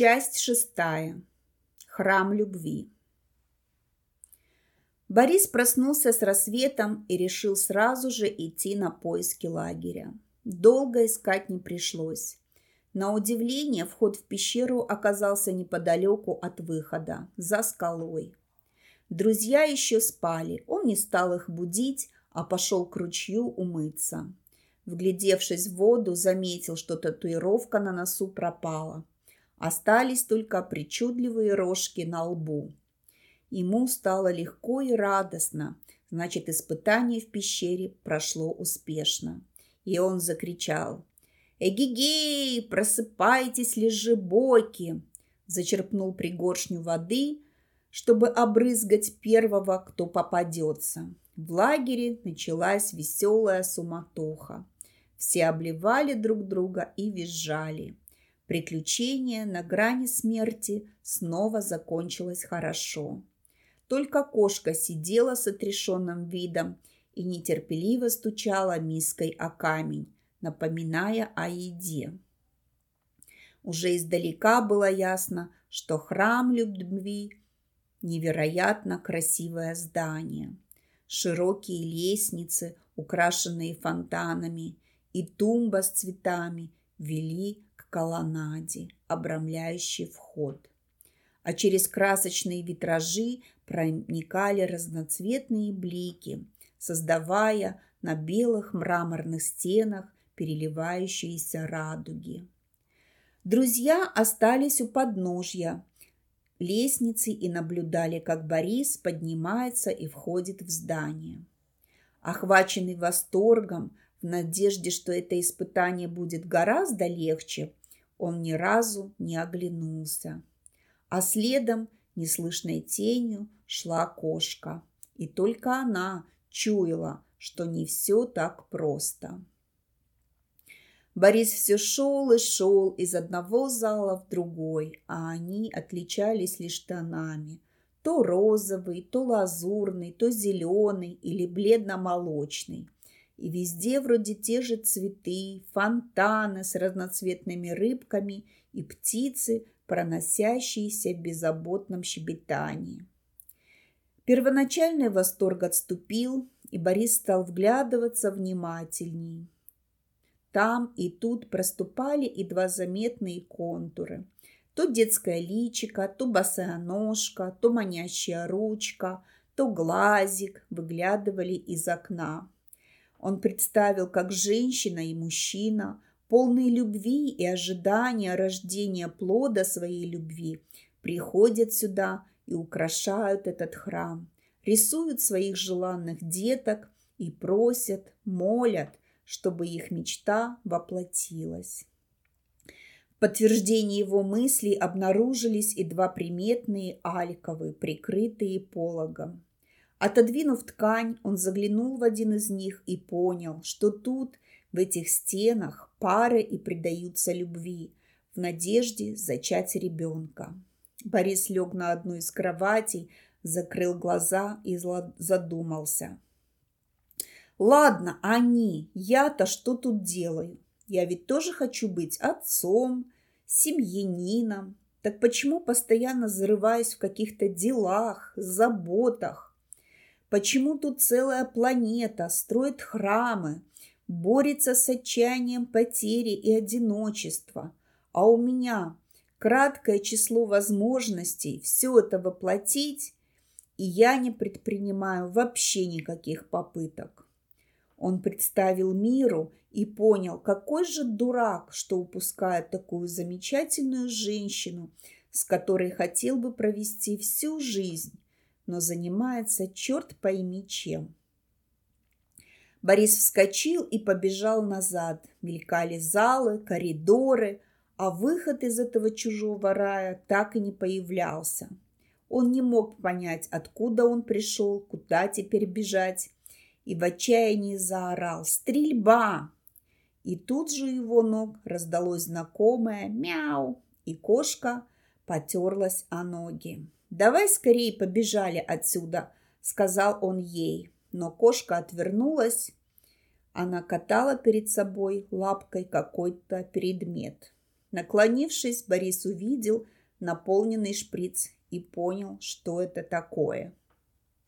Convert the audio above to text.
Часть шестая. Храм любви. Борис проснулся с рассветом и решил сразу же идти на поиски лагеря. Долго искать не пришлось. На удивление, вход в пещеру оказался неподалеку от выхода, за скалой. Друзья еще спали, он не стал их будить, а пошел к ручью умыться. Вглядевшись в воду, заметил, что татуировка на носу пропала. Остались только причудливые рожки на лбу. Ему стало легко и радостно, значит, испытание в пещере прошло успешно. И он закричал «Эгегей, просыпайтесь, лежебоки!» Зачерпнул пригоршню воды, чтобы обрызгать первого, кто попадется. В лагере началась веселая суматоха. Все обливали друг друга и визжали. Приключение на грани смерти снова закончилось хорошо. Только кошка сидела с отрешенным видом и нетерпеливо стучала миской о камень, напоминая о еде. Уже издалека было ясно, что храм любви – невероятно красивое здание. Широкие лестницы, украшенные фонтанами, и тумба с цветами вели колоннаде, обрамляющей вход. А через красочные витражи проникали разноцветные блики, создавая на белых мраморных стенах переливающиеся радуги. Друзья остались у подножья лестницы и наблюдали, как Борис поднимается и входит в здание. Охваченный восторгом, в надежде, что это испытание будет гораздо легче, он ни разу не оглянулся. А следом, неслышной тенью, шла кошка. И только она чуяла, что не все так просто. Борис все шел и шел из одного зала в другой, а они отличались лишь тонами. То розовый, то лазурный, то зеленый или бледно-молочный. И везде вроде те же цветы, фонтаны с разноцветными рыбками и птицы, проносящиеся в беззаботном щебетании. Первоначальный восторг отступил, и Борис стал вглядываться внимательней. Там и тут проступали едва заметные контуры. То детское личико, то босая ножка, то манящая ручка, то глазик выглядывали из окна. Он представил, как женщина и мужчина, полные любви и ожидания рождения плода своей любви, приходят сюда и украшают этот храм, рисуют своих желанных деток и просят, молят, чтобы их мечта воплотилась. В подтверждении его мыслей обнаружились и два приметные альковы, прикрытые пологом. Отодвинув ткань, он заглянул в один из них и понял, что тут, в этих стенах, пары и предаются любви, в надежде зачать ребенка. Борис лег на одну из кроватей, закрыл глаза и задумался. «Ладно, они, я-то что тут делаю? Я ведь тоже хочу быть отцом, семьянином. Так почему постоянно зарываюсь в каких-то делах, заботах? Почему тут целая планета строит храмы, борется с отчаянием потери и одиночества, а у меня краткое число возможностей все это воплотить, и я не предпринимаю вообще никаких попыток. Он представил миру и понял, какой же дурак, что упускает такую замечательную женщину, с которой хотел бы провести всю жизнь, но занимается черт пойми чем. Борис вскочил и побежал назад. Мелькали залы, коридоры, а выход из этого чужого рая так и не появлялся. Он не мог понять, откуда он пришел, куда теперь бежать, и в отчаянии заорал «Стрельба!». И тут же его ног раздалось знакомое «Мяу!», и кошка потерлась о ноги. «Давай скорее побежали отсюда», — сказал он ей. Но кошка отвернулась. Она катала перед собой лапкой какой-то предмет. Наклонившись, Борис увидел наполненный шприц и понял, что это такое –